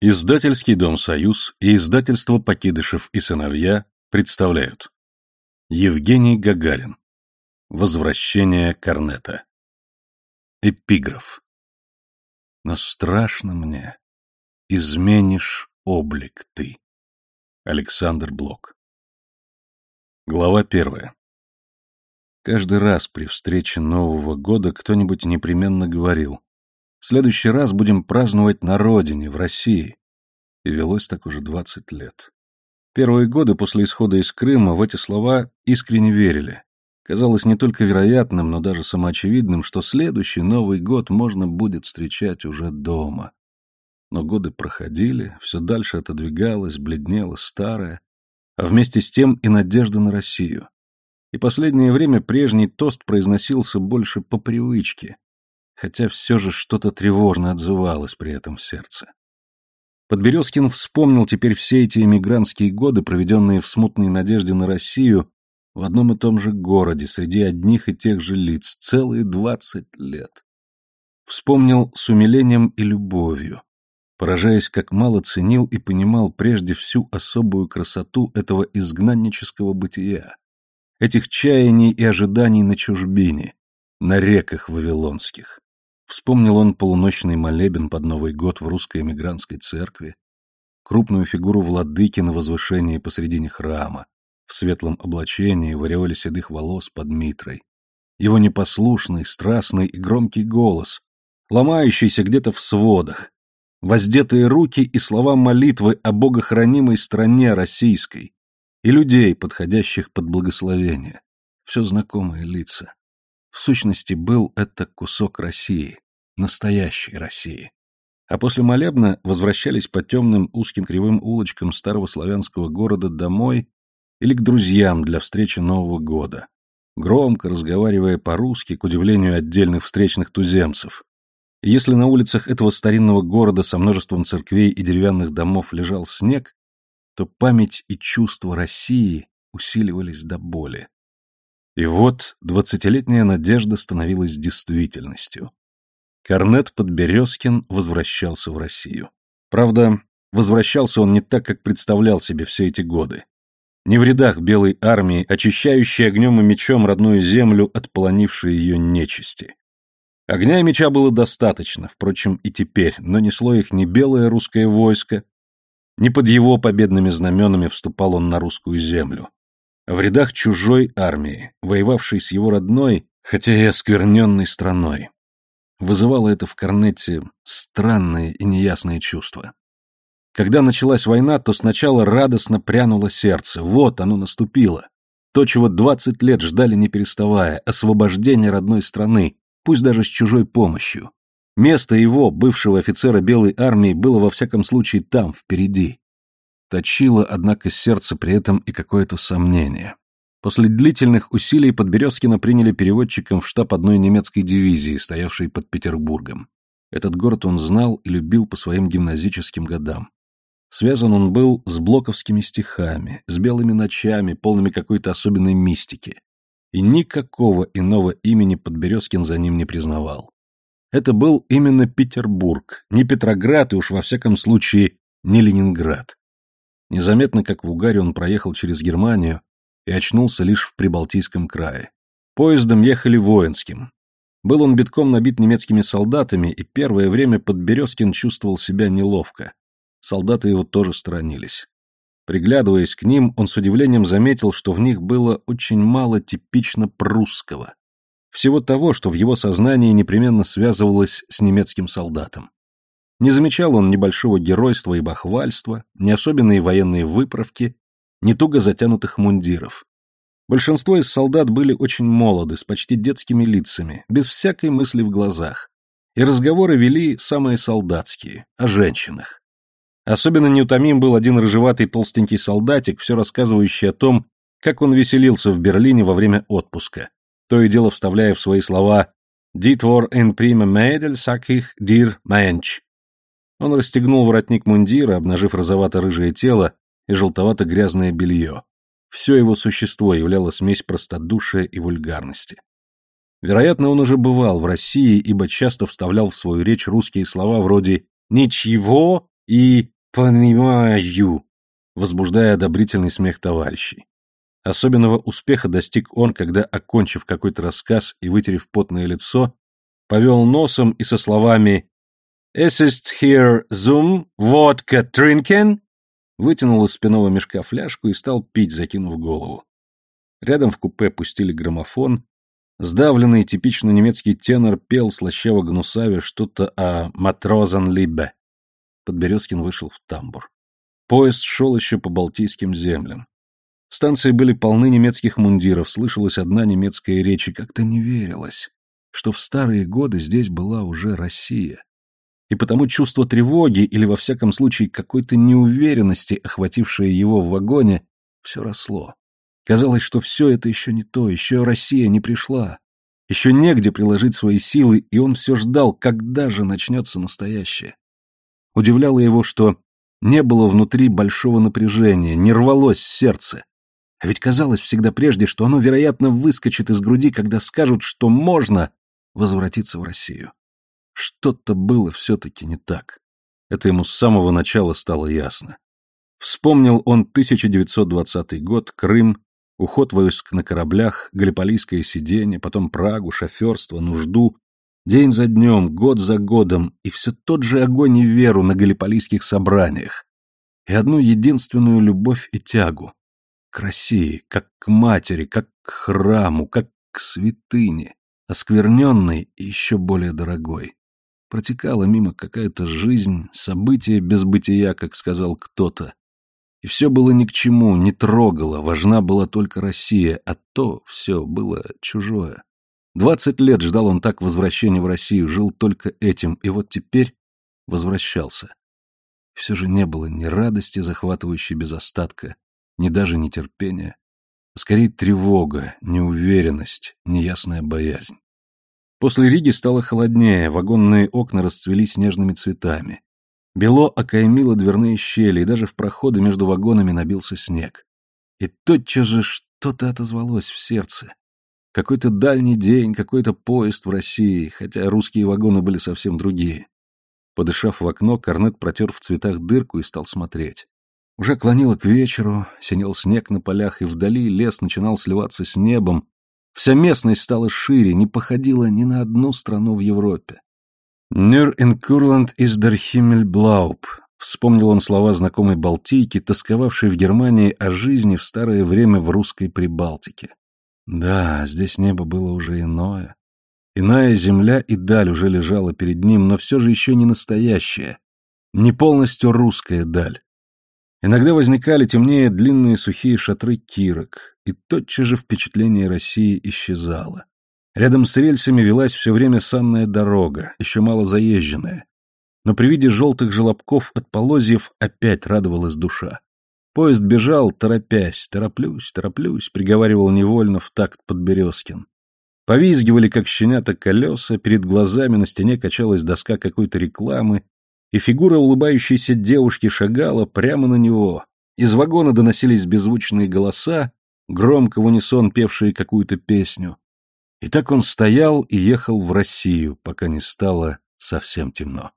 Издательский дом «Союз» и издательство «Покидышев и сыновья» представляют. Евгений Гагарин. Возвращение Корнета. Эпиграф. Но страшно мне, изменишь облик ты. Александр Блок. Глава первая. Каждый раз при встрече Нового года кто-нибудь непременно говорил в следующий раз будем праздновать на родине, в России. И велось так уже двадцать лет. Первые годы после исхода из Крыма в эти слова искренне верили. Казалось не только вероятным, но даже самоочевидным, что следующий Новый год можно будет встречать уже дома. Но годы проходили, все дальше отодвигалось, бледнело старое, а вместе с тем и надежда на Россию. И последнее время прежний тост произносился больше по привычке, хотя все же что-то тревожно отзывалось при этом в сердце. Подберезкин вспомнил теперь все эти эмигрантские годы, проведенные в смутной надежде на Россию, в одном и том же городе, среди одних и тех же лиц, целые двадцать лет. Вспомнил с умилением и любовью, поражаясь, как мало ценил и понимал прежде всю особую красоту этого изгнаннического бытия, этих чаяний и ожиданий на чужбине, на реках вавилонских. Вспомнил он полуночный молебен под Новый год в русской эмигрантской церкви, крупную фигуру владыки на возвышении посредине храма, в светлом облачении, в ореоле седых волос под митрой, его непослушный, страстный и громкий голос, ломающийся где-то в сводах, воздетые руки и слова молитвы о богохранимой стране российской и людей, подходящих под благословение, все знакомые лица. В сущности, был это кусок России, настоящей России. А после молебна возвращались по темным узким кривым улочкам старого славянского города домой или к друзьям для встречи Нового года, громко разговаривая по-русски, к удивлению отдельных встречных туземцев. И если на улицах этого старинного города со множеством церквей и деревянных домов лежал снег, то память и чувство России усиливались до боли. И вот двадцатилетняя надежда становилась действительностью. Корнет Подберезкин возвращался в Россию. Правда, возвращался он не так, как представлял себе все эти годы. Не в рядах белой армии, очищающей огнем и мечом родную землю от полонившей ее нечисти. Огня и меча было достаточно, впрочем, и теперь, но несло их не белое русское войско, не под его победными знаменами вступал он на русскую землю в рядах чужой армии, воевавшей с его родной, хотя и оскверненной страной. Вызывало это в Корнете странные и неясные чувства. Когда началась война, то сначала радостно прянуло сердце. Вот оно наступило. То, чего двадцать лет ждали не переставая, освобождение родной страны, пусть даже с чужой помощью. Место его, бывшего офицера Белой армии, было во всяком случае там, впереди. Точило, однако, сердце при этом и какое-то сомнение. После длительных усилий Подберезкина приняли переводчиком в штаб одной немецкой дивизии, стоявшей под Петербургом. Этот город он знал и любил по своим гимназическим годам. Связан он был с блоковскими стихами, с белыми ночами, полными какой-то особенной мистики. И никакого иного имени Подберезкин за ним не признавал. Это был именно Петербург, не Петроград и уж во всяком случае не Ленинград. Незаметно, как в угаре, он проехал через Германию и очнулся лишь в Прибалтийском крае. Поездом ехали воинским. Был он битком набит немецкими солдатами, и первое время Подберезкин чувствовал себя неловко. Солдаты его тоже сторонились. Приглядываясь к ним, он с удивлением заметил, что в них было очень мало типично прусского. Всего того, что в его сознании непременно связывалось с немецким солдатом. Не замечал он небольшого геройства и бахвальства, ни особенные военные выправки, ни туго затянутых мундиров. Большинство из солдат были очень молоды, с почти детскими лицами, без всякой мысли в глазах. И разговоры вели самые солдатские, о женщинах. Особенно неутомим был один рыжеватый толстенький солдатик, все рассказывающий о том, как он веселился в Берлине во время отпуска, то и дело вставляя в свои слова «Dit war ein prima Mädel, sag ich dir, Mensch», он расстегнул воротник мундира, обнажив розовато-рыжее тело и желтовато-грязное белье. Все его существо являло смесь простодушия и вульгарности. Вероятно, он уже бывал в России, ибо часто вставлял в свою речь русские слова вроде «ничего», и «понимаю», возбуждая одобрительный смех товарищей. Особенного успеха достиг он, когда, окончив какой-то рассказ и вытерев потное лицо, повел носом и со словами «Es ist hier zum Wodka trinken?» вытянул из спинного мешка фляжку и стал пить, закинув голову. Рядом в купе пустили граммофон. Сдавленный типично немецкий тенор пел слащаво гнусаве что-то о «Матрозен Либе». Подберезкин вышел в тамбур. Поезд шел еще по Балтийским землям. Станции были полны немецких мундиров, слышалась одна немецкая речь, и как-то не верилось, что в старые годы здесь была уже Россия. И потому чувство тревоги или, во всяком случае, какой-то неуверенности, охватившее его в вагоне, все росло. Казалось, что все это еще не то, еще Россия не пришла. Еще негде приложить свои силы, и он все ждал, когда же начнется настоящее. Удивляло его, что не было внутри большого напряжения, не рвалось сердце. А ведь казалось всегда прежде, что оно, вероятно, выскочит из груди, когда скажут, что можно возвратиться в Россию. Что-то было все-таки не так. Это ему с самого начала стало ясно. Вспомнил он 1920 год, Крым, уход войск на кораблях, галиполийское сиденье, потом Прагу, шоферство, нужду, день за днем, год за годом, и все тот же огонь и веру на галиполийских собраниях, и одну единственную любовь и тягу к России, как к матери, как к храму, как к святыне, оскверненной и еще более дорогой. Протекала мимо какая-то жизнь, события без бытия, как сказал кто-то, и все было ни к чему, не трогало, важна была только Россия, а то все было чужое. Двадцать лет ждал он так возвращения в Россию, жил только этим, и вот теперь возвращался. Все же не было ни радости, захватывающей без остатка, ни даже нетерпения, скорее тревога, неуверенность, неясная боязнь. После Риги стало холоднее, вагонные окна расцвели снежными цветами. Бело окаймило дверные щели, и даже в проходы между вагонами набился снег. И тотчас же что-то отозвалось в сердце. Какой-то дальний день, какой-то поезд в России, хотя русские вагоны были совсем другие. Подышав в окно, Корнет протер в цветах дырку и стал смотреть. Уже клонило к вечеру, синел снег на полях, и вдали лес начинал сливаться с небом. Вся местность стала шире, не походила ни на одну страну в Европе. «Нюр ин Курланд из der Himmelblaub», — вспомнил он слова знакомой Балтийки, тосковавшей в Германии о жизни в старое время в русской Прибалтике. Да, здесь небо было уже иное. Иная земля и даль уже лежала перед ним, но все же еще не настоящая, не полностью русская даль. Иногда возникали темнее длинные сухие шатры кирок, и тотчас же впечатление России исчезало. Рядом с рельсами велась все время санная дорога, еще мало заезженная. Но при виде желтых желобков от полозьев опять радовалась душа. Поезд бежал, торопясь, тороплюсь, тороплюсь, приговаривал невольно в такт Подберезкин. Повизгивали, как щенята, колеса, перед глазами на стене качалась доска какой-то рекламы, и фигура улыбающейся девушки шагала прямо на него. Из вагона доносились беззвучные голоса, громко в унисон певшие какую-то песню. И так он стоял и ехал в Россию, пока не стало совсем темно.